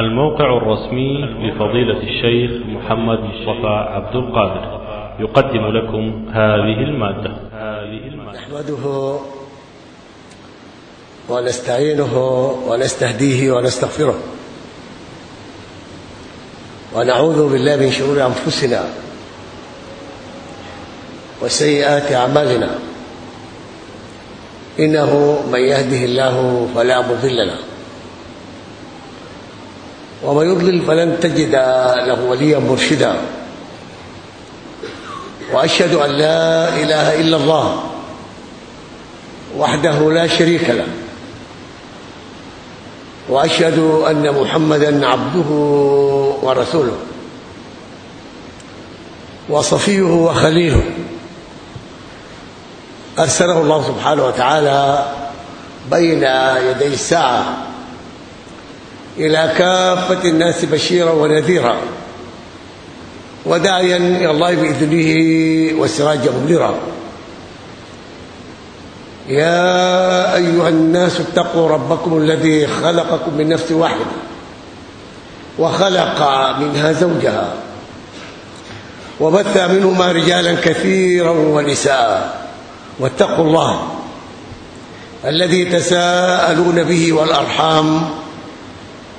الموقع الرسمي لفضيلة الشيخ محمد مصطفى عبد القادر. يقدم لكم هذه المادة. نحمده ونستعينه ونستهديه ونستغفره. ونعوذ بالله من شرور أنفسنا وسيئات أعمالنا. إنه من يهده الله فلا مضل له. ومن يضلل فلن تجد له وليا مرشدا. وأشهد أن لا إله إلا الله وحده لا شريك له. وأشهد أن محمدا عبده ورسوله. وصفيه وخليله. أرسله الله سبحانه وتعالى بين يدي الساعة. إلى كافة الناس بشيرا ونذيرا وداعيا إلى الله بإذنه وسراجا منيرا. يا أيها الناس اتقوا ربكم الذي خلقكم من نفس واحدة وخلق منها زوجها وبث منهما رجالا كثيرا ونساء واتقوا الله الذي تساءلون به والأرحام.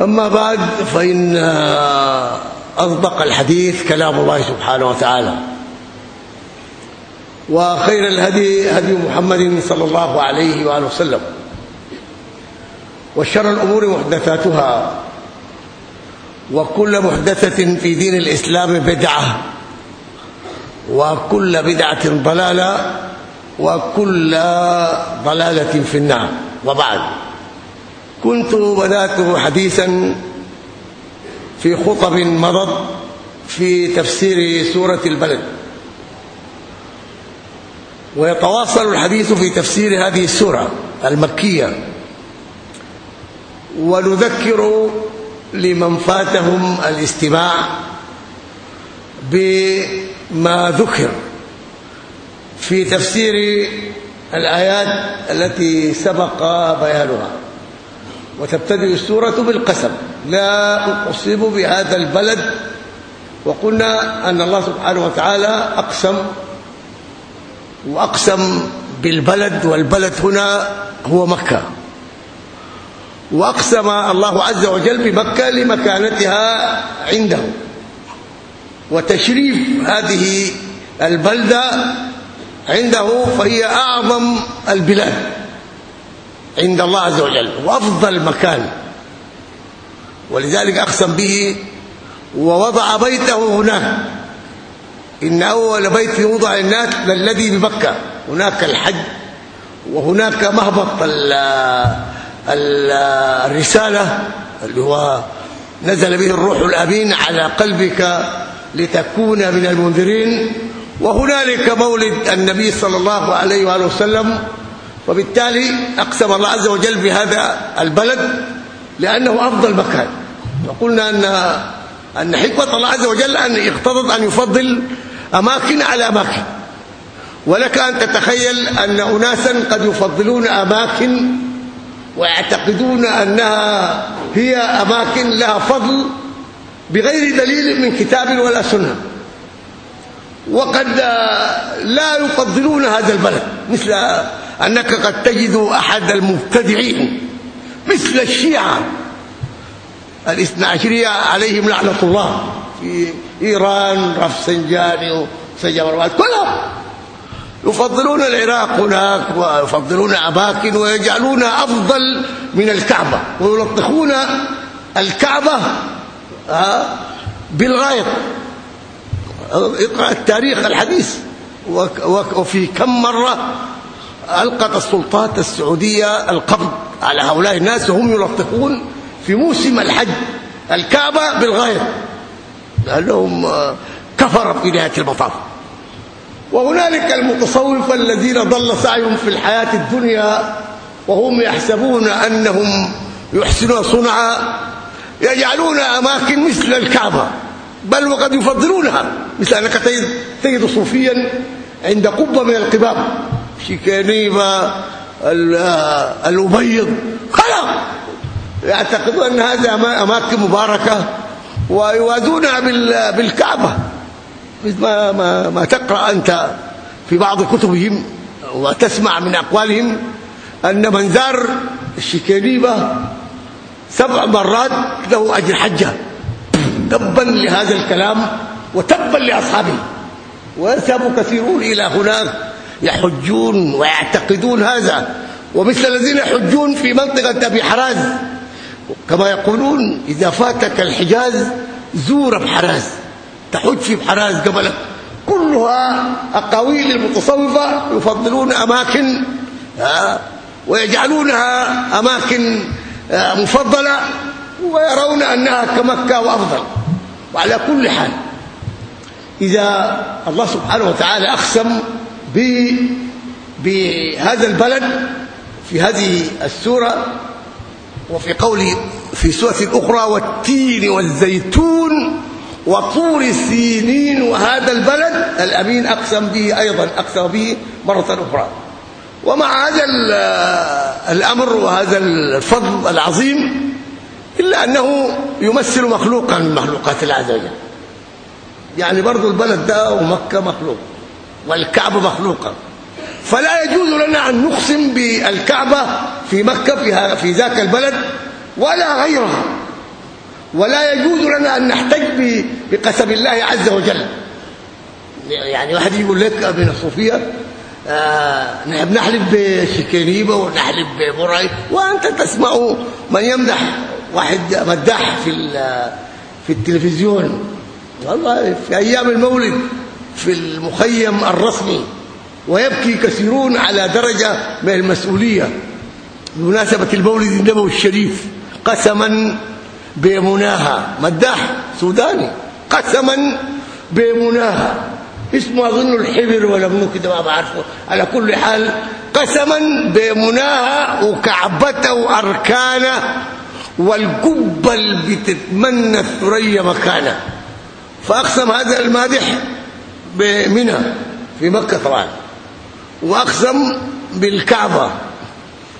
أما بعد فإن أصدق الحديث كلام الله سبحانه وتعالى. وخير الهدي هدي محمد صلى الله عليه وآله وسلم. وشر الأمور محدثاتها. وكل محدثة في دين الإسلام بدعة. وكل بدعة ضلالة. وكل ضلالة في النار. وبعد. كنت بدات حديثا في خطب مضت في تفسير سورة البلد. ويتواصل الحديث في تفسير هذه السورة المكية. ونذكر لمن فاتهم الاستماع بما ذكر في تفسير الآيات التي سبق بيانها. وتبتدئ السورة بالقسم. لا اقسم بهذا البلد. وقلنا أن الله سبحانه وتعالى أقسم وأقسم بالبلد والبلد هنا هو مكة. وأقسم الله عز وجل بمكة لمكانتها عنده. وتشريف هذه البلدة عنده فهي أعظم البلاد. عند الله عز وجل وأفضل مكان. ولذلك أقسم به ووضع بيته هناك. إن أول بيت وضع للناس الذي بمكة. هناك الحج وهناك مهبط ال الرسالة اللي هو نزل به الروح الأمين على قلبك لتكون من المنذرين. وهنالك مولد النبي صلى الله عليه وآله وسلم. وبالتالي أقسم الله عز وجل بهذا البلد لأنه أفضل مكان. وقلنا ان أن حكمة الله عز وجل أن اقتضت أن يفضل أماكن على أماكن. ولك أن تتخيل أن اناسا قد يفضلون أماكن ويعتقدون أنها هي أماكن لها فضل بغير دليل من كتاب ولا سنة. وقد لا يفضلون هذا البلد مثل أنك قد تجد أحد المبتدعين مثل الشيعة. الاثنى عشرية عليهم لعنة الله. في إيران رفسنجاني وسجمروات كلهم يفضلون العراق هناك ويفضلون أماكن ويجعلونها أفضل من الكعبة ويلطخون الكعبة بالغاية. اقرأ التاريخ الحديث. وفي كم مرة ألقت السلطات السعودية القبض على هؤلاء الناس وهم يلطخون في موسم الحج الكعبة بالغايه لانهم كفر في نهايه المطاف وهنالك المتصوفه الذين ضل سعيهم في الحياة الدنيا وهم يحسبون أنهم يحسنون صنعا يجعلون أماكن مثل الكعبة بل وقد يفضلونها. مثل أنك تجد تجد صوفيا عند قبة من القباب. شيكانيبا الأبيض. خلاص. يعتقدون أن هذه أماكن مباركة ويوازونها بالكعبة. ما ما ما تقرأ أنت في بعض كتبهم وتسمع من أقوالهم أن من زار الشكيريبه سبع مرات له أجر حجة. تبا لهذا الكلام وتبا لأصحابه. ويذهب كثيرون إلى هناك. يحجون ويعتقدون هذا. ومثل الذين يحجون في منطقة أبي حراز. كما يقولون إذا فاتك الحجاز زور بحراز. تحج في بحراز قبلك. كلها أقاويل المتصوفه يفضلون أماكن ويجعلونها أماكن مفضلة ويرون أنها كمكة وأفضل. وعلى كل حال إذا الله سبحانه وتعالى أقسم بهذا البلد في هذه السورة وفي قوله في سورة أخرى والتين والزيتون وطور سينين وهذا البلد الأمين أقسم به أيضا اقسم به مرة أخرى. ومع هذا الأمر وهذا الفضل العظيم إلا أنه يمثل مخلوقا من مخلوقات الله يعني برضه البلد ده ومكة مخلوق. والكعبه مخلوقه فلا يجوز لنا أن نقسم بالكعبة في مكة في في ذاك البلد ولا غيرها. ولا يجوز لنا أن نحتج بقسم الله عز وجل. يعني واحد يقول لك ابن الصوفيه آه نحب نحلف بشكريبه ونحلف وأنت تسمع من يمدح. واحد مداح في في التلفزيون. والله في أيام المولد في المخيم الرسمي ويبكي كثيرون على درجه من المسؤوليه بمناسبه المولد النبوي الشريف قسما بمناها مداح سوداني قسما بمناها اسمه اظن الحبر ولا منو كده ما بعرفه على كل حال قسما بمناها وكعبته واركانه والقبه اللي بتتمنى الثريا مكانه فاقسم هذا المادح بمنى في مكة طبعا. وأقسم بالكعبة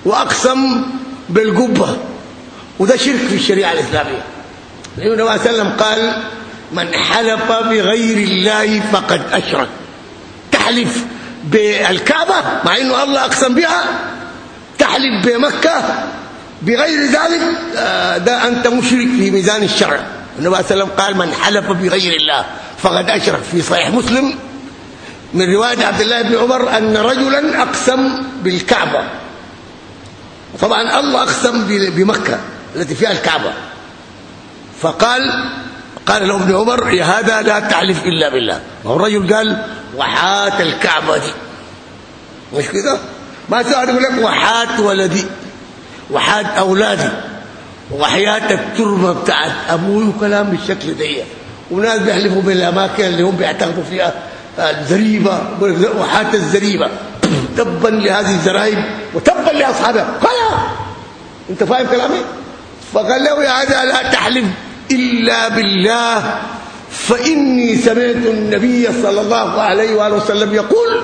وأقسم بالقبة. وده شرك في الشريعة الإسلامية. النبي صلى الله عليه وسلم قال من حلف بغير الله فقد أشرك. تحلف بالكعبة مع إنه الله أقسم بها. تحلف بمكة بغير ذلك ده أنت مشرك في ميزان الشرع. النبي صلى الله عليه وسلم قال من حلف بغير الله فقد أشرك في صحيح مسلم من رواية عبد الله بن عمر أن رجلا أقسم بالكعبة. طبعا الله أقسم بمكة التي فيها الكعبة. فقال قال له ابن عمر يا هذا لا تحلف إلا بالله. هو الرجل قال وحات الكعبة دي. مش كده؟ ما تقعد يقول لك وحات ولدي وحات أولادي وحياة التربة بتاعت أبوي وكلام بالشكل ده. وناس بيحلفوا بالأماكن اللي هم بيعتقدوا فيها الزريبة وحات الزريبة. تبا لهذه الزرايب وتبا لأصحابها. قال أنت فاهم كلامي؟ فقال له يا هذا لا تحلف إلا بالله فإني سمعت النبي صلى الله عليه وآله وسلم يقول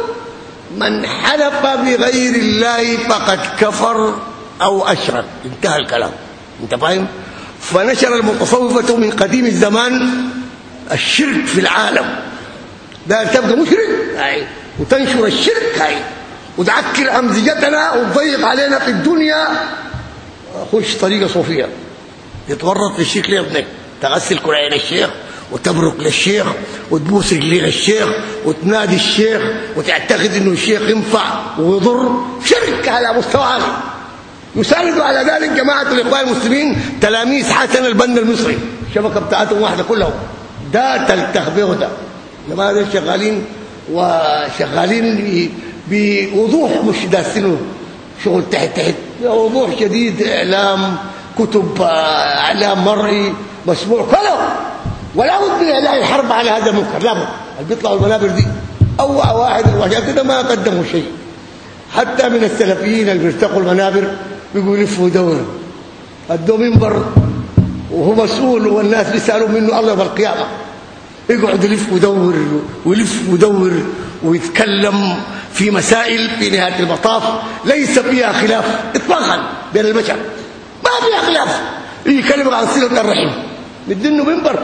من حلف بغير الله فقد كفر أو أشرك. انتهى الكلام. أنت فاهم؟ فنشر المتصوفة من قديم الزمان الشرك في العالم. ده تبقى مشرك. هاي وتنشر الشرك. هاي وتعكر أمزجتنا وتضيق علينا في الدنيا. خش طريقه صوفيه يتورط في الشرك يا ابنك تغسل كرعين الشيخ وتبرك للشيخ وتبوس رجلين الشيخ وتنادي الشيخ وتعتقد إنه الشيخ ينفع ويضر. شرك على مستوى عالي. يساند على ذلك جماعة الإخوان المسلمين تلاميذ حسن البنا المصري. الشبكه بتاعتهم واحدة كلهم. ده تلتخبيه ده. جماعة دول شغالين وشغالين بوضوح مش داسينه شغل تحت تحت. وضوح شديد إعلام كتب إعلام مرئي مسموع كله. ولا بد من إعلان الحرب على هذا المنكر لا بد. بيطلعوا المنابر دي اوعى واحد وعشان كده ما قدموا شيء. حتى من السلفيين اللي بيرتقوا المنابر بيقولوا يلفوا دورة ادوا منبر وهو مسؤول والناس بيسالوا منه الله يوم القيامة. يقعد يلف ويدور ويلف ويدور ويتكلم في مسائل في نهاية المطاف. ليس فيها خلاف اطلاقا بين البشر ما فيها خلاف. يكلمك عن صلة الرحم. مدينه منبر.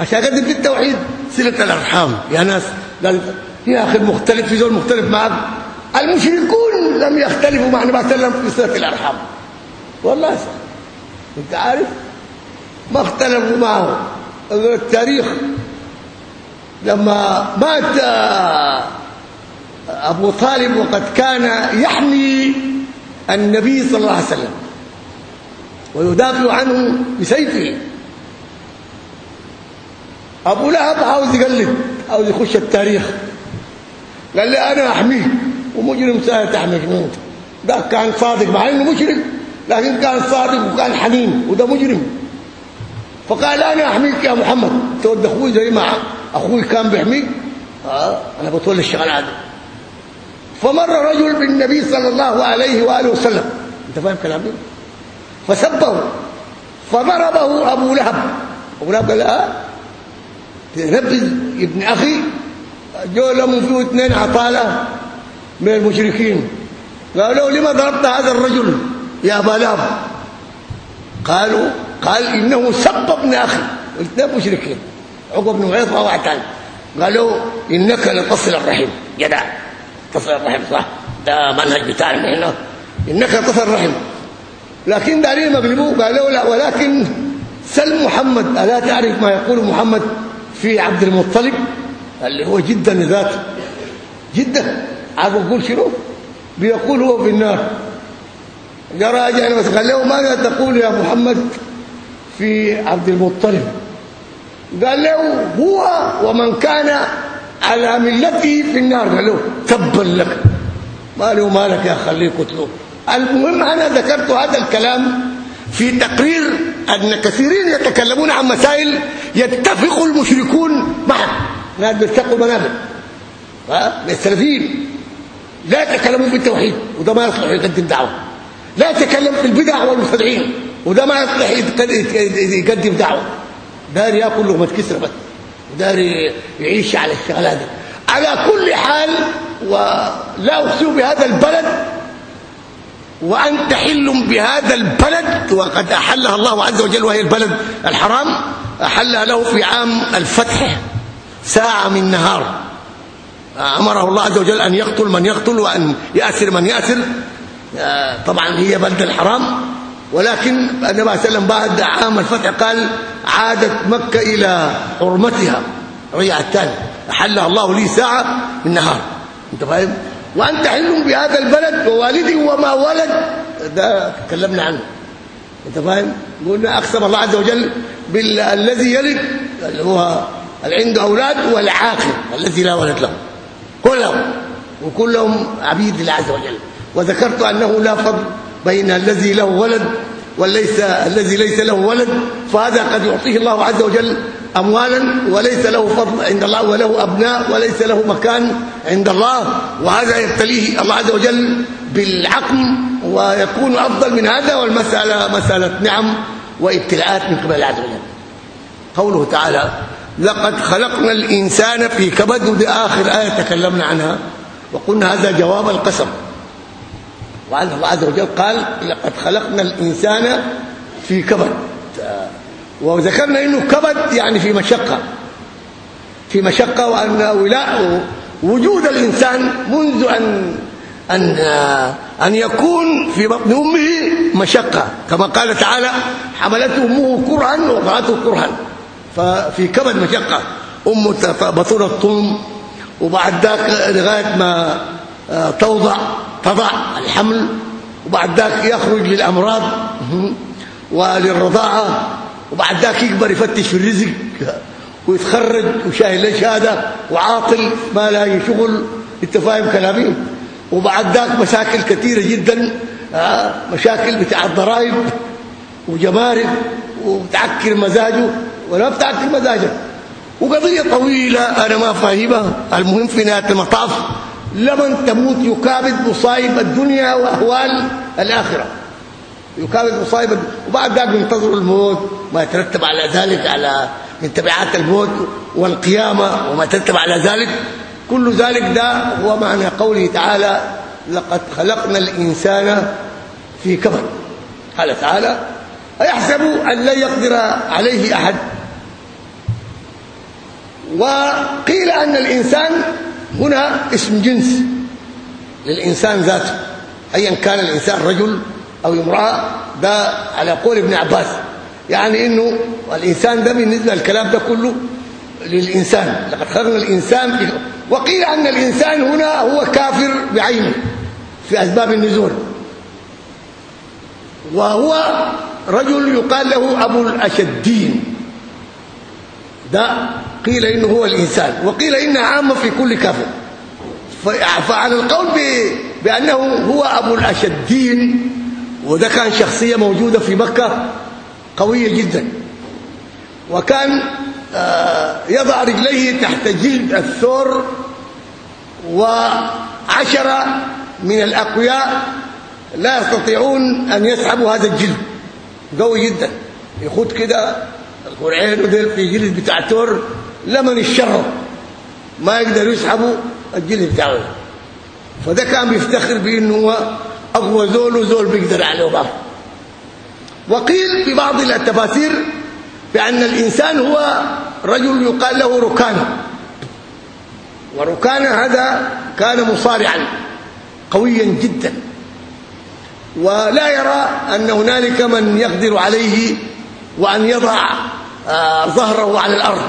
عشان في التوحيد. صلة الأرحام. يا ناس. قال يا أخي مختلف في زول مختلف معك المشركون لم يختلفوا مع النبي صلى الله عليه وسلم في صلة الأرحام. والله. أنت عارف؟ ما اختلفوا معه. التاريخ لما مات أبو طالب وقد كان يحمي النبي صلى الله عليه وسلم ويدافع عنه بسيفه. أبو لهب عاوز يقلد عاوز يخش التاريخ. قال لي أنا احميك ومجرم سهل تحميك مين ده كان صادق مع إنه مشرك لكن كان صادق وكان حنين وده مجرم. فقال أنا أحميك يا محمد. تود أخوي زي ما أخوي كان بيحميك آه أنا بتولى الشغلانه دي فمر رجل بالنبي صلى الله عليه وآله وسلم. أنت فاهم كلامي؟ فسبه. فضربه أبو لهب. أبو لهب قال آه تنبذ ابن أخي. جو لهم فيه اثنين عطالة من المشركين. قالوا لما ضربت هذا الرجل يا أبا لهب؟ قالوا قال إنه سب ابن أخي الاثنين مشركين. عقب بن معيط وواحد ثاني قالوا إنك لتصل الرحم. جدع. تصل الرحم صح؟ ده منهج بتاعنا هنا إنك تصل الرحم. لكن دارين مقلبوه قالوا لا ولكن سل محمد. ألا تعرف ما يقول محمد في عبد المطلب؟ اللي هو جدا ذاته. جدا. عارف يقول شنو؟ بيقول هو في النار. جرى بس قال له ماذا تقول يا محمد؟ في عبد المطلب. قال له هو ومن كان على ملته في النار. قال له تبا لك. ما له مالك يا خليه قتله المهم أنا ذكرت هذا الكلام في تقرير أن كثيرين يتكلمون عن مسائل يتفق المشركون معها ناس بيتقوا ها؟ السلفيين لا يتكلمون في التوحيد. وده ما يصلح يقدم دعوة. لا يتكلم في البدع والمبتدعين وده ما يصلح يقدم دعوة. داري ياكل لقمه كسره بس. وداري يعيش على الشغلات دي. على كل حال ولا أقسم بهذا البلد وانت حل بهذا البلد وقد أحلها الله عز وجل وهي البلد الحرام. أحلها له في عام الفتح ساعة من نهار. أمره الله عز وجل أن يقتل من يقتل وأن يأسر من يأسر. طبعا هي بلد الحرام. ولكن النبي صلى الله عليه وسلم بعد عام الفتح قال عادت مكة إلى حرمتها. رجعت ثاني أحلها الله لي ساعة من نهار. أنت فاهم؟ وأنت حل بهذا البلد ووالدي وما ولد. ده تكلمنا عنه. أنت فاهم؟ قلنا اقسم الله عز وجل بالذي يلد اللي هو اللي عنده أولاد والعاقل الذي لا ولد له. كلهم. وكلهم عبيد الله عز وجل. وذكرت أنه لا فضل بين الذي له ولد وليس الذي ليس له ولد فهذا قد يعطيه الله عز وجل اموالا وليس له فضل عند الله وله أبناء وليس له مكان عند الله. وهذا يبتليه الله عز وجل بالعقل ويكون أفضل من هذا والمسألة مسألة نعم وابتلاءات من قبل الله عز وجل. قوله تعالى لقد خلقنا الإنسان في كبد اخر آية تكلمنا عنها. وقلنا هذا جواب القسم. وعن الله عز وجل قال لقد خلقنا الإنسان في كبد. وذكرنا إنه كبد يعني في مشقة. في مشقة وأن ولاء وجود الإنسان منذ أن أن أن يكون في بطن أمه مشقة. كما قال تعالى حملته أمه كرها ووضعته كرها. ففي كبد مشقة. امه بطون الطم وبعد ذاك لغاية ما توضع. تضع الحمل وبعد ذاك يخرج للأمراض وللرضاعة وبعد ذاك يكبر يفتش في الرزق ويتخرج وشايل له شهادة وعاطل ما لاقي شغل أنت فاهم كلامي؟ وبعد ذاك مشاكل كثيرة جدا مشاكل بتاع الضرائب وجمارك وتعكر مزاجه ولا بتاعت مزاجك وقضية طويلة أنا ما فاهمها المهم في نهاية المطاف لمن تموت يكابد مصايب الدنيا وأهوال الآخرة. يكابد مصايب وبعد ذلك ينتظر الموت ما يترتب على ذلك على من تبعات الموت والقيامة وما يترتب على ذلك. كل ذلك ده هو معنى قوله تعالى لقد خلقنا الإنسان في كبد قال تعالى أيحسب أن لن يقدر عليه أحد وقيل أن الإنسان هنا اسم جنس للإنسان ذاته ايا كان الإنسان رجل أو امرأة ده على قول ابن عباس يعني إنه الإنسان ده بالنسبة للكلام ده كله للإنسان لقد خلقنا الإنسان وقيل أن الإنسان هنا هو كافر بعينه في أسباب النزول. وهو رجل يقال له أبو الأشدين ده قيل إنه هو الإنسان وقيل إنها عامة في كل كافر. فعلى القول بأنه هو أبو الأشدين وده كان شخصية موجودة في مكة قوية جدا. وكان آه، يضع رجليه تحت جلد الثور وعشرة من الأقوياء لا يستطيعون أن يسحبوا هذا الجلد. قوي جدا. يخد كده القرعين وديل في جلد بتاع الثور لمن الشر. ما يقدروا يسحبوا الجلد بتاعه. فده كان بيفتخر بإنه هو اقوى زول وزول بيقدر عليه بقى وقيل في بعض التفاسير بأن الإنسان هو رجل يقال له ركانه وركانه هذا كان مصارعا قويا جدا. ولا يرى أن هنالك من يقدر عليه وأن يضع آه، ظهره على الأرض.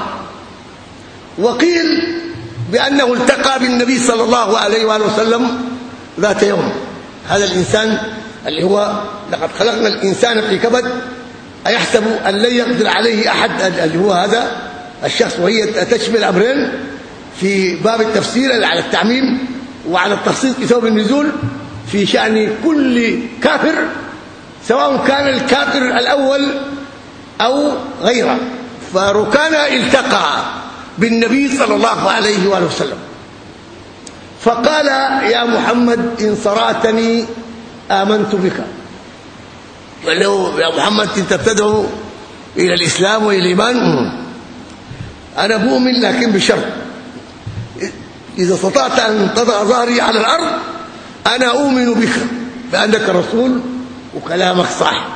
وقيل بأنه التقى بالنبي صلى الله عليه وآله وسلم ذات يوم. هذا الإنسان اللي هو لقد خلقنا الإنسان في كبد أيحسب أن لن يقدر عليه أحد اللي هو هذا الشخص وهي تشمل أمرين في باب التفسير على التعميم وعلى التخصيص في سبب النزول في شأن كل كافر سواء كان الكافر الأول أو غيره. فركان التقى. بالنبي صلى الله عليه وآله وسلم. فقال يا محمد إن صراتني آمنت بك. قال له يا محمد أنت تدعو إلى الإسلام وإلى الإيمان؟ أنا بؤمن لكن بشرط إذا استطعت أن تضع ظهري على الأرض أنا أؤمن بك بأنك رسول وكلامك صح.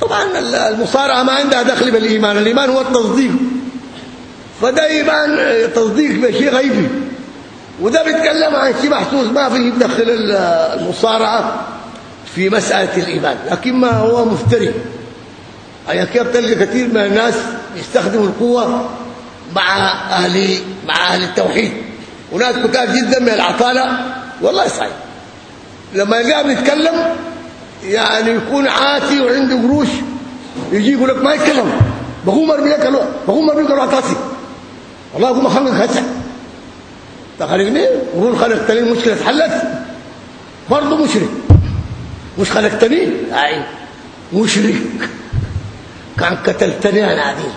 طبعا المصارعة ما عندها دخل بالإيمان الإيمان هو التصديق. فده ايمان تصديق بشيء غيبي. وده بيتكلم عن شيء محسوس ما فيه يدخل المصارعة في مسألة الإيمان لكن ما هو مفتري. اي كيف تلقى كثير من الناس يستخدموا القوة مع أهل مع أهل التوحيد؟ وناس كتار جدا من العطالة. والله صحيح. لما يلقاه بيتكلم يعني يكون عاتي وعنده قروش يجي يقول لك ما يتكلم. بقوم أرمي لك بقوم أرمي لك راسي والله اقوم اخلق هسه تخلقني وقول خلقتني المشكلة اتحلت. برضه مشرك. مش خلقتني أي. مشرك. كان قتلتني أنا عديل.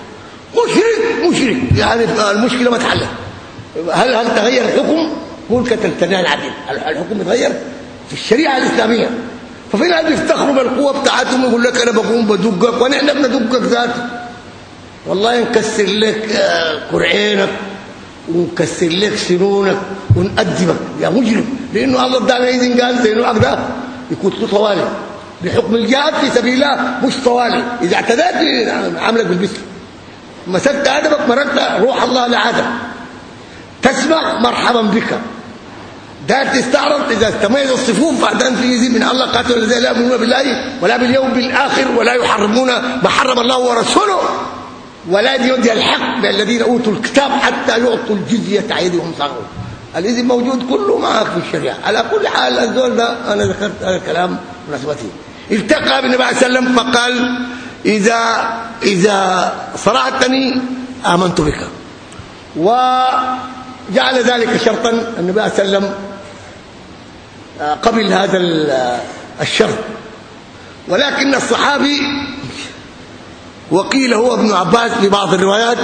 مشرك مشرك. يعني المشكلة ما اتحلت. هل هل تغير الحكم؟ قول قتلتني أنا عديل. الحكم اتغير في الشريعة الإسلامية. ففي ناس بيفتخروا بالقوة بتاعتهم يقول لك أنا بقوم بدقك ونحن بندقك ذاته والله نكسر لك قرعينك ونكسر لك سنونك ونأدبك يا مجرم. لأنه الله ادانا إذن قال زي نوعك ده يكون طوالي؟ بحكم الجهاد في سبيل الله مش طوالي. إذا اعتديت عملك بالمثل مسكت أدبك مرقت روح الله لعدم تسمع مرحبا بك. ده تستعرض إذا استميز الصفوف بعدين في يزيد من الله قاتل لا يؤمنون بالله ولا باليوم الآخر ولا يحرمون ما حرم الله ورسوله. ولا يدي الحق بالذين أوتوا الكتاب حتى يعطوا الجزية عن يدهم صغروا الإذن موجود كله معك في الشريعة. على كل حال الزول ده أنا ذكرت هذا الكلام مناسبته التقى بالنبي عليه وسلم فقال اذا إذا صرعتني آمنت بك. وجعل ذلك شرطا النبي عليه وسلم قبل هذا الشرط. ولكن الصحابي وقيل هو ابن عباس في بعض الروايات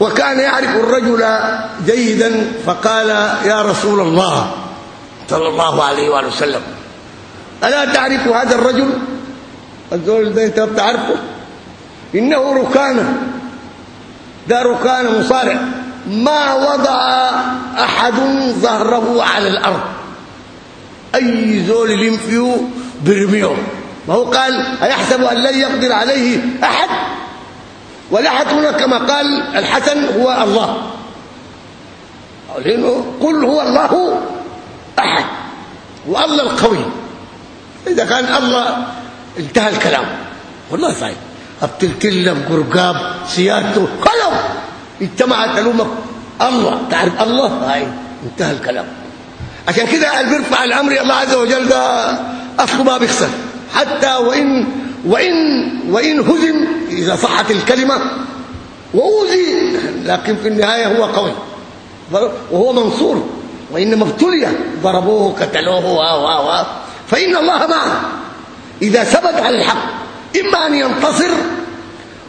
وكان يعرف الرجل جيدا فقال يا رسول الله صلى الله عليه وآله وسلم ألا تعرف هذا الرجل؟ الزول ده أنت بتعرفه؟ إنه ركانة ده ركانة مصارع ما وضع أحد ظهره على الأرض أي زول يلم فيه برميه. ما هو قال أيحسب أن لن يقدر عليه أحد؟ والاحد هنا كما قال الحسن هو الله. قل هو الله أحد والله القوي. إذا كان الله انتهى الكلام. والله صحيح ابتلتلم قرقاب سيادته كلام اجتمعت الامه الله تعرف الله؟ هاي انتهى الكلام. عشان كده اللي بيرفع الأمر الله عز وجل ده اصله ما بيخسر. حتى وإن وإن وإن هزم إذا صحت الكلمة وأوذي لكن في النهاية هو قوي وهو منصور. وإنما ابتلي ضربوه قتلوه و و فإن الله معه. إذا ثبت على الحق إما أن ينتصر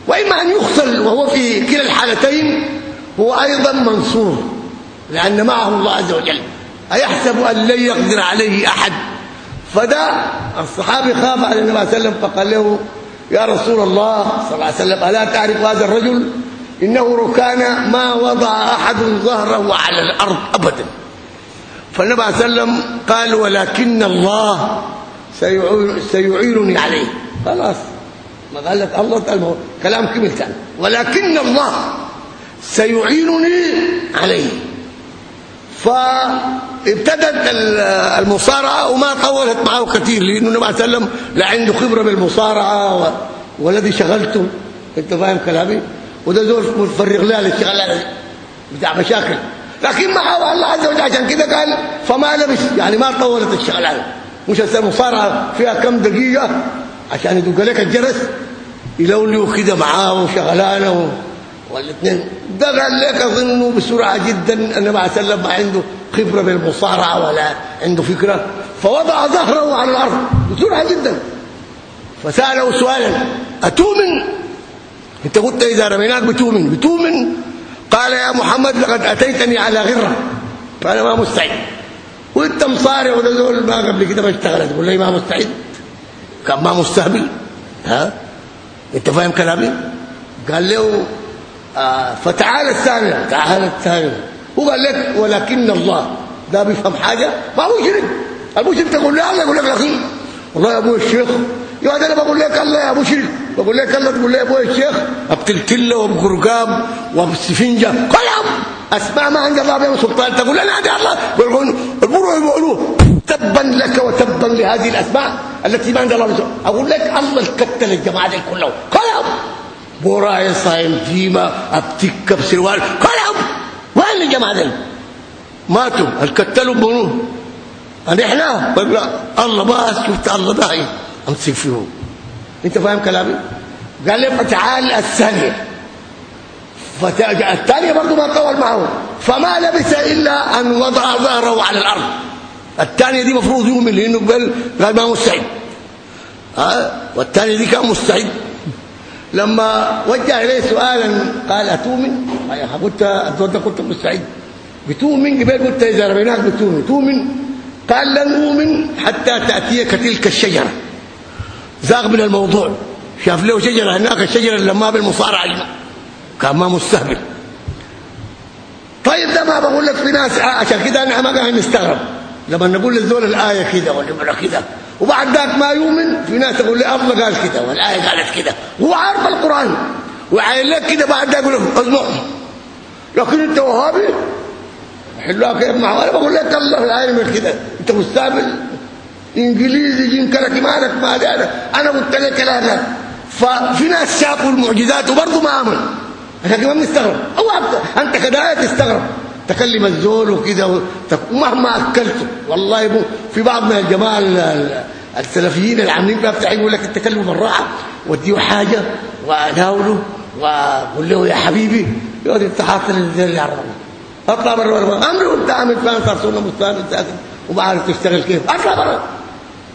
وإما أن يخسر وهو في كلا الحالتين هو أيضا منصور لأن معه الله عز وجل. أيحسب أن لن يقدر عليه أحد؟ فدا الصحابي خاف على النبي صلى الله عليه وسلم فقال له يا رسول الله صلى الله عليه وسلم ألا تعرف هذا الرجل؟ إنه ركان ما وضع أحد ظهره على الأرض أبدا. فالنبي صلى الله عليه وسلم قال ولكن الله سيعينني عليه. خلاص. ما قال لك الله كلام كمل كان ولكن الله سيعينني عليه. فابتدت المصارعة وما طولت معه كثير لأنه النبي عليه وسلم لا عنده خبرة بالمصارعة والذي شغلته. أنت فاهم كلامي؟ وده زول متفرغ لها للشغلانه بتاع مشاكل. لكن معه الله عز وجل عشان كده قال فما لبس. يعني ما طولت الشغلانه مش المصارعه فيها كم دقيقة؟ عشان يدق لك الجرس يلولوا كده معاه وشغلانة والاثنين ده قال لك أظنه بسرعة جدا النبي عليه وسلم ما عنده خبرة بالمصارعه ولا عنده فكرة. فوضع ظهره على الأرض بسرعة جدا. فسأله سؤالا أتؤمن؟ أنت قلت إذا رميناك بتؤمن. بتؤمن؟ قال يا محمد لقد أتيتني على غرة. فانا ما مستعد. وانت مصارع وده دول ما قبل كده ما اشتغلت. تقول لي ما مستعد. كان ما مستهبل. ها؟ أنت فاهم كلامي؟ قال له آه فتعال الثانية تعال الثانية هو قال لك ولكن الله. ده بيفهم حاجة؟ ما هو مشرك المشرك تقول له الله يقول لك أخي والله يا أبو الشيخ. يا أنا بقول لك الله يا ابو شريك بقول لك الله. تقول لي يا أبو الشيخ أبتلتله وبقرقام وبسفنجة. كلام. أسمع ما عند الله بين سلطان تقول أنا عند الله. يقولون البرو يقولوا تبا لك وتبا لهذه الأسماء التي ما عند الله أقول لك الله الكتل الجماعة دي كلهم. كلام. بوراي صايم فيما أبتك بسروال كلام وين الجماعه دي ماتوا. الكتلوا بنوه؟ ان إحنا. الله ما شفت الله داعي أمسك فيه أنت فاهم كلامي؟ قال لي فتعال الثانية. فتاجا الثانية برضه ما طول معه. فما لبث إلا أن وضع ظهره على الأرض. الثانية دي مفروض يؤمن لأنه قال قال ما مستعد ها؟ والثانية دي كان مستعد لما وجه إليه سؤالا قال أتؤمن؟ قلت انت كنت مستعد بتؤمن؟ قبل قلت إذا رميناك بتؤمن. تؤمن؟ قال لن أؤمن حتى تأتيك تلك الشجرة. زاغ من الموضوع. شاف له شجرة هناك الشجره اللي ما بالمصارعه كان ما مستهبل. طيب ده ما بقول لك في ناس عشان كده إحنا ما قاعدين نستغرب. لما نقول للزول الآية كده ولا كده وبعد ذاك ما يؤمن في ناس تقول لي الله قال كده والآية قالت كده. هو عارف القرآن. وعايل لك كده بعد ذاك يقول لك اسمع لكن أنت وهابي حلوها كيف مع أنا بقول لك الله من كده. أنت مستقبل إنجليزي جين كلك مالك ما أنا أنا قلت لك لا ففي ناس شافوا المعجزات وبرضه ما امن عشان كده بنستغرب. أو أنت كده تستغرب. تكلم الزول وكده ومهما أكلته. والله في بعض من الجماعة السلفيين اللي عاملين بقى يقول لك التكلم بالراحة واديه حاجة واناوله وأقول له يا حبيبي يقعد انت حاطط اللي على أطلع بره أمري وانت عامل صار مستوى وما عارف تشتغل كيف. أطلع بره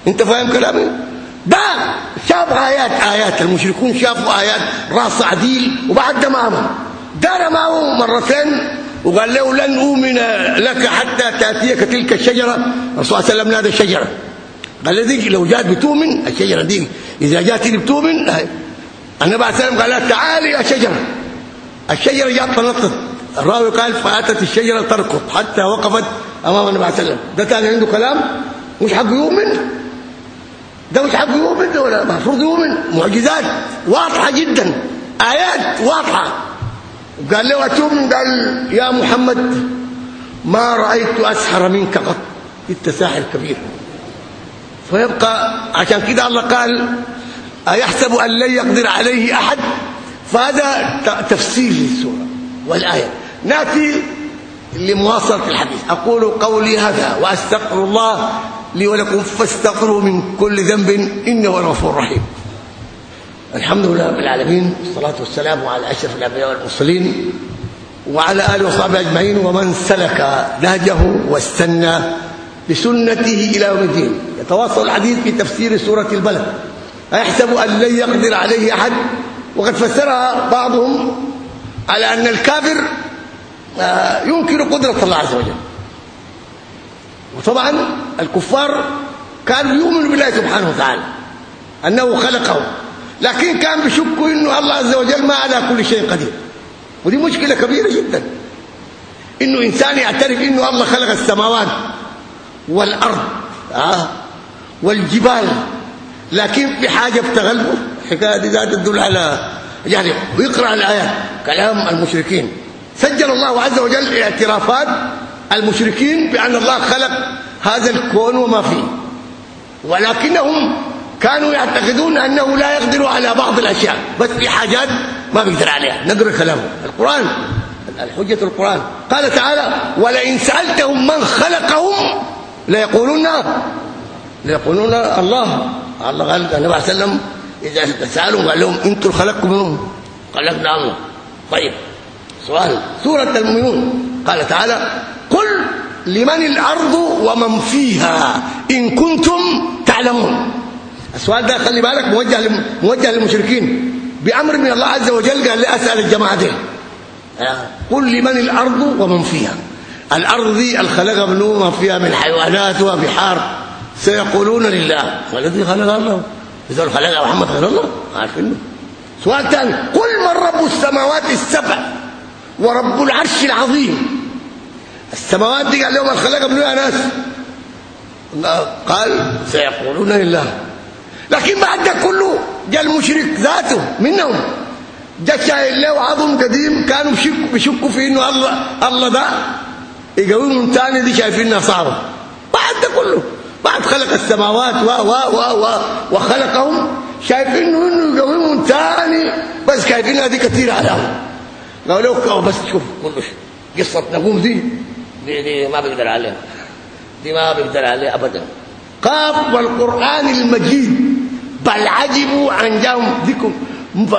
أنت فاهم كلامي؟ ده شافوا آيات آيات. المشركون شافوا آيات. راس عديل وبعد ده ما امن دار معه مرتين وقال له لن أؤمن لك حتى تأتيك تلك الشجرة. الرسول صلى الله عليه وسلم نادى الشجرة. قال له لو جات بتؤمن الشجرة دي إذا جات دي بتؤمن النبي عليه السلام قال لها تعالي يا شجرة. الشجرة جات تنطط. الراوي قال فأتت الشجرة تركض حتى وقفت أمام النبي عليه السلام ده كان عنده كلام؟ مش حق يؤمن. ده مش حق يؤمن ده ولا المفروض يؤمن. معجزات واضحة جدا. آيات واضحة. قال له اتؤمن قال يا محمد ما رأيت أسحر منك قط. أنت ساحر كبير. فيبقى عشان كده الله قال أيحسب أن لن يقدر عليه أحد؟ فهذا تفسير للسورة والآية. نأتي لمواصلة الحديث. أقول قولي هذا وأستغفر الله لي ولكم فاستغفروا من كل ذنب انه الغفور الرحيم. الحمد لله رب العالمين والصلاة والسلام على أشرف الأنبياء والمرسلين وعلى آله وصحبه أجمعين ومن سلك نهجه واستنى بسنته إلى يوم الدين. يتواصل الحديث في تفسير سورة البلد. أيحسب أن لن يقدر عليه أحد؟ وقد فسرها بعضهم على أن الكافر ينكر قدرة الله عز وجل. وطبعا الكفار كانوا يؤمنوا بالله سبحانه وتعالى أنه خلقهم. لكن كان بيشكوا إنه الله عز وجل ما على كل شيء قدير. ودي مشكلة كبيرة جدا. إنه إنسان يعترف إنه الله خلق السماوات والأرض آه والجبال لكن في حاجة بتغلبه الحكاية دي ذات تدل على يعني ويقرا الآيات كلام المشركين. سجل الله عز وجل اعترافات المشركين بأن الله خلق هذا الكون وما فيه. ولكنهم كانوا يعتقدون أنه لا يقدر على بعض الأشياء بس في حاجات ما بيقدر عليها. نقرأ كلامه. القرآن. الحجة القرآن. قال تعالى ولئن سألتهم من خلقهم ليقولون ليقولون الله. الله قال النبي عليه وسلم إذا سالوا قال لهم أنتم خلقكم خلقنا الله طيب. سؤال. سورة المؤمنون. قال تعالى قل لمن الأرض ومن فيها إن كنتم تعلمون. السؤال ده خلي بالك موجه موجه للمشركين. بأمر من الله عز وجل قال لي أسأل الجماعة دي. قل لمن الأرض ومن فيها. الأرض دي الخلق منه ما فيها من حيوانات وبحار. سيقولون لله. والذي خلق الله؟ إذا خلق محمد غير الله. عارفينه سؤال ثاني قل من رب السماوات السبع ورب العرش العظيم. السماوات دي قال لهم الخلق منها ناس. قال سيقولون لله. لكن بعد ده كله جاء المشرك ذاته منهم. جاء شايل له عظم قديم كانوا بيشكوا بيشكوا في إنه الله الله ده يقومهم ثاني دي شايفينها صعبه بعد ده كله. بعد خلق السماوات و و و و وخلقهم شايفين انه يقومهم ثاني بس شايفينها دي كثير عليهم. قالوا له بس شوف كل شيء قصة نقوم دي. دي, دي ما بيقدر عليها. دي ما بيقدر عليها ابدا. قاف والقران المجيد. بل عجبوا ان جاءهم ذكر.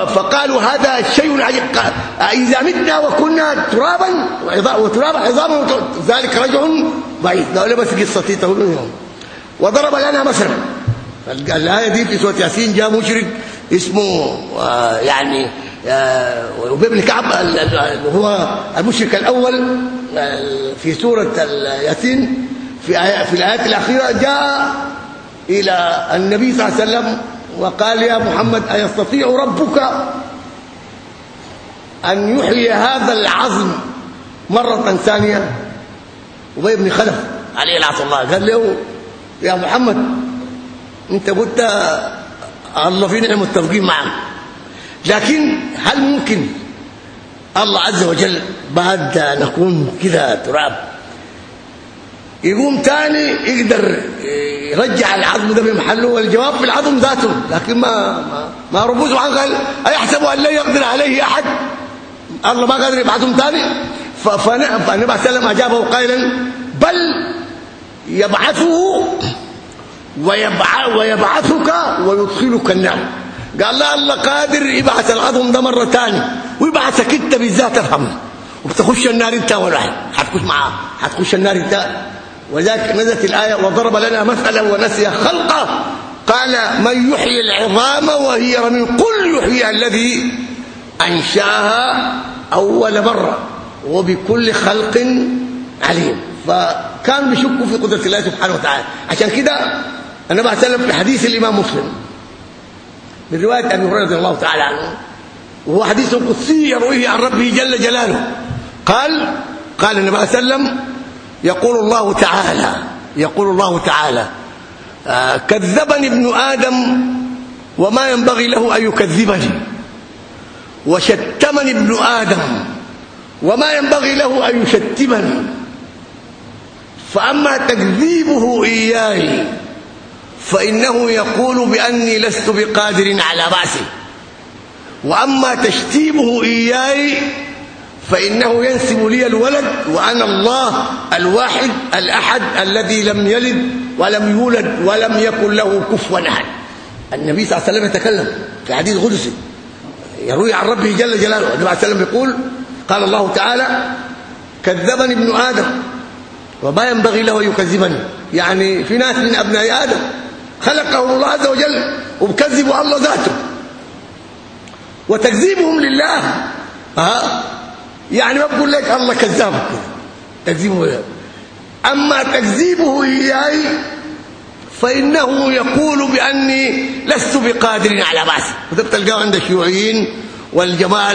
فقالوا هذا شيء عجيب. إذا متنا وكنا ترابا وترابا عظاما ذلك رجع بعيد. قالوا بس قصتي تقول وضرب لنا مثلا الآية دي في سورة ياسين جاء مشرك اسمه يعني ابي بن كعب هو المشرك الأول في سورة ياسين. في في الآيات الأخيرة جاء إلى النبي صلى الله عليه وسلم وقال يا محمد أيستطيع ربك أن يحيي هذا العظم مرة ثانية؟ أبي بن خلف عليه لعنه الله. قال له يا محمد أنت قلت الله في نعم متفقين معك لكن هل ممكن الله عز وجل بعد نكون كذا تراب يقوم تاني يقدر يرجع العظم ده بمحله والجواب في العظم ذاته لكن ما ما, ما ربوزه عن قال أيحسب أن لا يقدر عليه أحد؟ الله ما قادر يبعثهم تاني؟ فالنبي عليه اجابه قائلا بل يبعثه ويبع ويبعثك ويدخلك النار قال لا الله قادر يبعث العظم ده مرة ثانية ويبعثك أنت بالذات افهم وبتخش النار أنت ولا حتخش معاه حتخش النار أنت وذلك نزلت الآية وضرب لنا مثلا ونسي خلقه. قال من يحيي العظام وهي رميم. قل يحييها الذي أنشاها أول مرة وبكل خلق عليم. فكان بيشكوا في قدرة الله سبحانه وتعالى. عشان كده النبي عليه في حديث الإمام مسلم من رواية أبي هريرة رضي الله تعالى عنه. وهو حديث قدسي يرويه عن ربه جل جلاله. قال قال النبي صلى الله عليه وسلم يقول الله تعالى يقول الله تعالى آه كذبني ابن آدم وما ينبغي له أن يكذبني وشتمني ابن آدم وما ينبغي له أن يشتمني. فأما تكذيبه إياي فإنه يقول بأني لست بقادر على بعثه وأما تشتيمه إياي فإنه ينسب لي الولد وأنا الله الواحد الأحد الذي لم يلد ولم يولد ولم يكن له كفوا أحد. النبي صلى الله عليه وسلم يتكلم في حديث قدسي يروي عن ربه جل جلاله. النبي صلى الله عليه وسلم يقول قال الله تعالى كذبني ابن آدم وما ينبغي له أن يكذبني. يعني في ناس من أبناء آدم خلقهم الله عز وجل وبكذبوا الله ذاته. وتكذيبهم لله. ها يعني ما بقول لك الله كذاب تكذيبه لله. أما تكذيبه إياي فإنه يقول بأني لست بقادر على بعث وده عند الشيوعيين والجماعة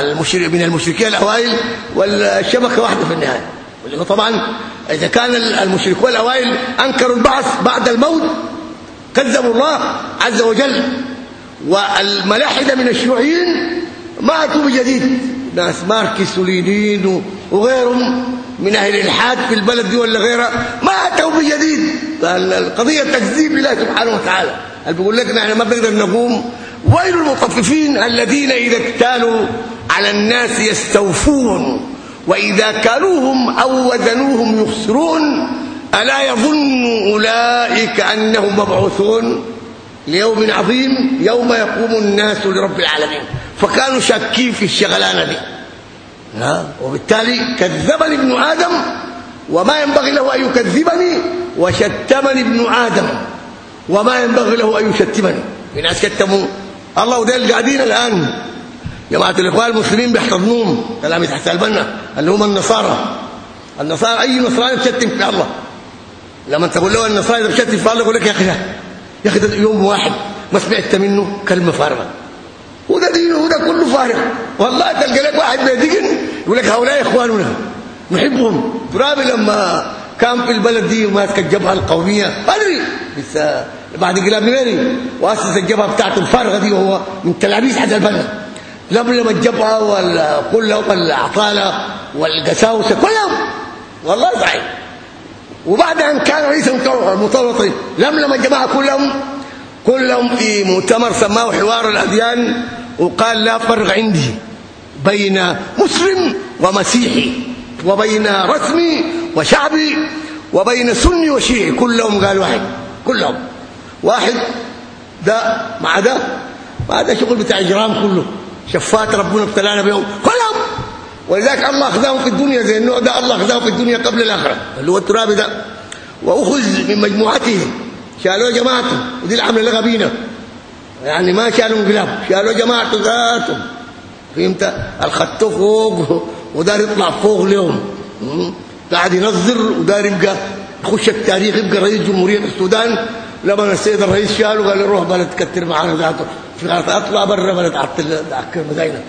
المشرك من المشركين الأوائل والشبكة واحدة في النهاية. ولأنه طبعا إذا كان المشركون الاوائل أنكروا البعث بعد الموت كذبوا الله عز وجل. والملاحدة من الشيوعيين ما اتوا بجديد. ناس ماركس ولينين وغيرهم من أهل الالحاد في البلد دي ولا غيرها ما أتوا بجديد. القضية تكذيب لله سبحانه وتعالى. اللي بيقول لك إحنا ما بنقدر نقوم. ويل المطففين الذين إذا اكتالوا على الناس يستوفون. وإذا كالوهم أو وزنوهم يخسرون ألا يظن أولئك أنهم مبعوثون؟ ليوم عظيم يوم يقوم الناس لرب العالمين. فكانوا شاكين في الشغلانة دي. ها وبالتالي كذبني ابن آدم وما ينبغي له أن يكذبني وشتمني ابن آدم وما ينبغي له أن يشتمني. في ناس كتموا الله وديل قاعدين الآن. جماعة الإخوان المسلمين بيحتضنوهم كلام تحت البنا. اللي هم النصارى. النصارى أي نصراني بيشتم في الله؟ لما تقول له النصارى بيشتم في الله يقول لك يا أخي يا أخي ده يوم واحد ما سمعت منه كلمة فارغة. وده دينه وده كله فارغ. والله تلقى لك واحد بيدقن يقول لك هؤلاء إخواننا نحبهم. ترابي لما كان في البلد دي وماسك الجبهة القومية أدري. لسه بعد انقلاب نميري وأسس الجبهة بتاعته الفارغة دي وهو من تلاميذ حد البلد. لما الجبهة كلهم العطاله والقساوسة كلهم. والله صحيح. وبعد أن كان رئيس المطوطي لملم الجماعة كلهم كلهم في مؤتمر سماه حوار الأديان وقال لا فرق عندي بين مسلم ومسيحي وبين رسمي وشعبي وبين سني وشيعي. كلهم قال واحد كلهم. واحد ده مع ده مع ده شغل بتاع إجرام كله. شفات ربنا ابتلانا بيهم كلهم ولذلك الله أخذهم في الدنيا زي النوع ده الله أخذهم في الدنيا قبل الآخرة. اللي هو الترابي ده. وأخذ من مجموعته شالوا جماعته ودي العمل لغى بينا. يعني ما شالوا انقلاب شالوا جماعته ذاتهم. فهمت؟ الخطوا فوق ودار يطلع فوق لهم قاعد ينظر ودار يبقى يخش التاريخ يبقى رئيس جمهورية السودان. لما السيد الرئيس شاله قال له روح بلد كتر معانا ذاته. في غلط أطلع برا بلد عطل اكل مدينه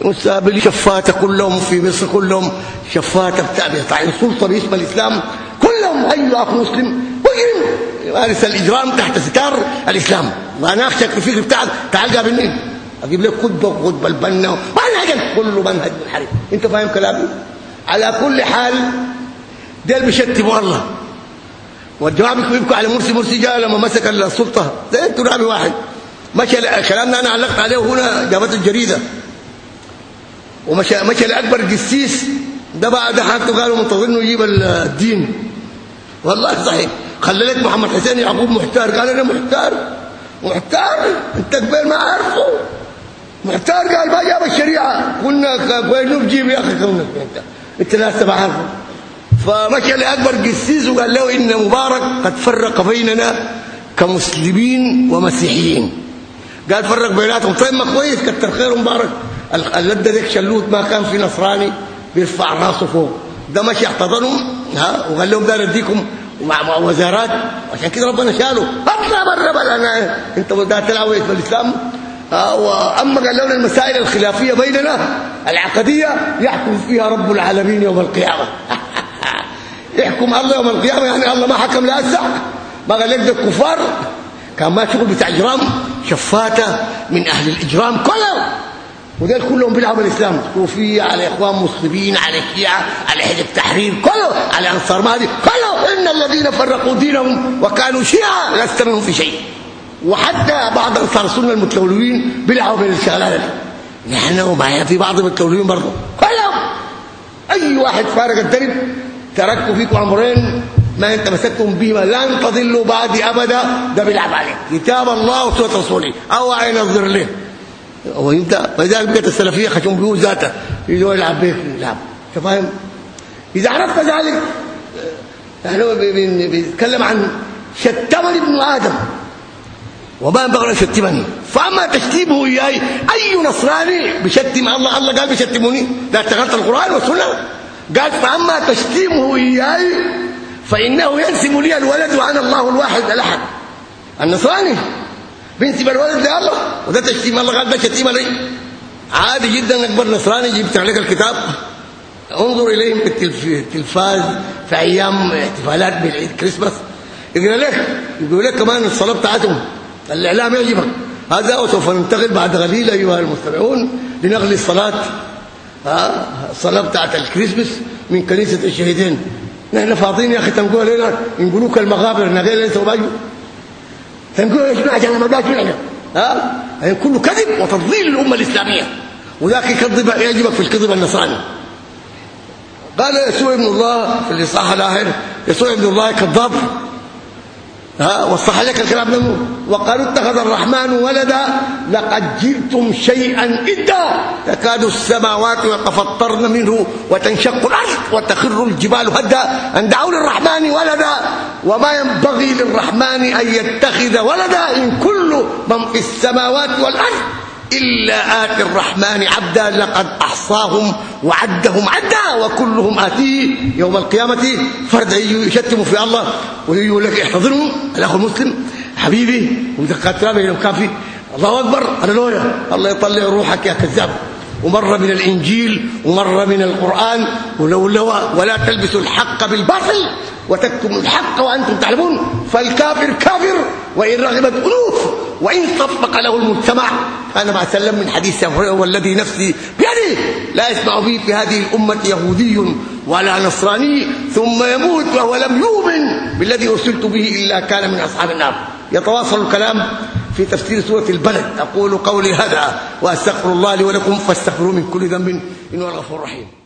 مستقبل شفاته كلهم في مصر كلهم شفاته بتاع بيطلعين سلطه باسم الإسلام كلهم اي اخ مسلم مجرم يمارس الإجرام تحت ستار الإسلام. ما ناخشك في الفكر بتاعك تعال قابلني أجيب لك خطبة وخطبة البنا. منهج كله منهج منحرف أنت فاهم كلامي؟ على كل حال ديل بيشتموا الله والجماعه بيبكوا على مرسي مرسي جاء لما مسك السلطة. زي الترابي واحد. مشى كلامنا أنا علقت عليه هنا جابته الجريدة. ومشى مشى لأكبر قسيس ده بعد حالته قالوا منتظرينه يجيب الدين. والله صحيح. خلى لك محمد حسين يعقوب محتار. قال أنا محتار. محتار؟ أنت قبل ما عارفه محتار. قال ما جاب الشريعة. قلنا كويس نجيب يا أخي؟ كونك انت انت لا تبع عارفه فمشى لأكبر قسيس وقال له إن مبارك قد فرق بيننا كمسلمين ومسيحيين. قال فرق بيناتهم. طيب ما كويس كتر خير مبارك اللده ديك شلوت ما كان في نصراني بيرفع راسه فوق. ده مشي احتضنهم ها وقال لهم ده نديكم مع وزارات. عشان كده ربنا شاله اطلع برا بلا أنا أنت ده تلعب في الإسلام؟ وأما قال لنا المسائل الخلافية بيننا العقدية يحكم فيها رب العالمين يوم القيامة. يحكم الله يوم القيامة يعني الله ما حكم لا ما قال لك ده الكفار كان ما شغل بتاع إجرام شفاته من أهل الإجرام كلهم. ودول كلهم بيلعبوا الاسلام صوفيه على إخوان مسلمين على الشيعه على حزب التحرير كله على أنصار مهدي كله. إن الذين فرقوا دينهم وكانوا شيعة لست منهم في شيء. وحتى بعض أنصار السنة المتلولين بيلعبوا بين الشغلات دي. نحن وما في بعض المتلولين برضه. كلهم. أي واحد فارق الدرب تركوا فيكم أمرين ما انت مسكتم بهما لن تضلوا بعدي أبدا. ده بيلعب عليك كتاب الله وسنة رسوله. أو عين الظر له وانت فلذلك بقت السلفية خشم بيقول ذاته يجوا يلعب بيك يلعب أنت فاهم؟ إذا عرفت ذلك إحنا بنتكلم عن شتمني ابن آدم. وما ينبغي ان يشتمني. فأما تشتيمه إياي أي نصراني بيشتم الله؟ الله قال بيشتموني. لا اشتغلت القرآن والسنة. قال فأما تشتيمه إياي فإنه ينسب لي الولد وأنا الله الواحد الأحد. النصراني. بينسب الولد لله وده تشتيم الله. قال ده شتيمه لي عادي جدا أكبر نصراني جبت عليك الكتاب. انظر إليهم بالتلفاز في أيام احتفالات بالعيد كريسماس. يقول لك يقول لك كمان الصلاة بتاعتهم. الإعلام يعجبك. هذا وسوف ننتقل بعد قليل أيها المستمعون لنقل الصلاة. ها؟ الصلاة بتاعت الكريسماس من كنيسة الشهيدين. نحن فاضيين يا أخي تنقول لنا. ينقلوك المغابر باجوا يا جماعة عشان ما باجوا معنا ها؟ يعني كله كذب وتضليل الأمة الإسلامية. وذاك يكذب يعجبك في الكذب النصراني. قال يسوع ابن الله في الإصحاح الآخر يسوع ابن الله كذاب. ها وصح لك الكلام منه وقالوا اتخذ الرحمن ولدا لقد جئتم شيئا إدا تكاد السماوات يتفطرن منه وتنشق الأرض وتخر الجبال هدا. أن دعوا للرحمن ولدا وما ينبغي للرحمن أن يتخذ ولدا إن كل من في السماوات والأرض إلا اتي الرحمن عبدا لقد أحصاهم وعدهم عدا وكلهم اتيه يوم القيامة فرد يشتم في الله ويقول لك احتضنوا الأخ المسلم. حبيبي ومتقاتل بينهم كان في الله أكبر هللويا. الله يطلع روحك يا كذاب. ومره من الإنجيل ومره من القرآن ولو ولا تلبسوا الحق بالباطل وتكتموا الحق وأنتم تعلمون. فالكافر كافر وإن رغبت الوف وإن طبق له المجتمع أنا ما سلم من حديث والذي نفسي بيده لا يسمع به في هذه الأمة يهودي ولا نصراني ثم يموت وهو لم يؤمن بالذي أرسلت به إلا كان من أصحاب النار. يتواصل الكلام في تفسير سورة البلد. أقول قولي هذا وأستغفر الله لي ولكم فاستغفروه من كل ذنب إنه الغفور الرحيم.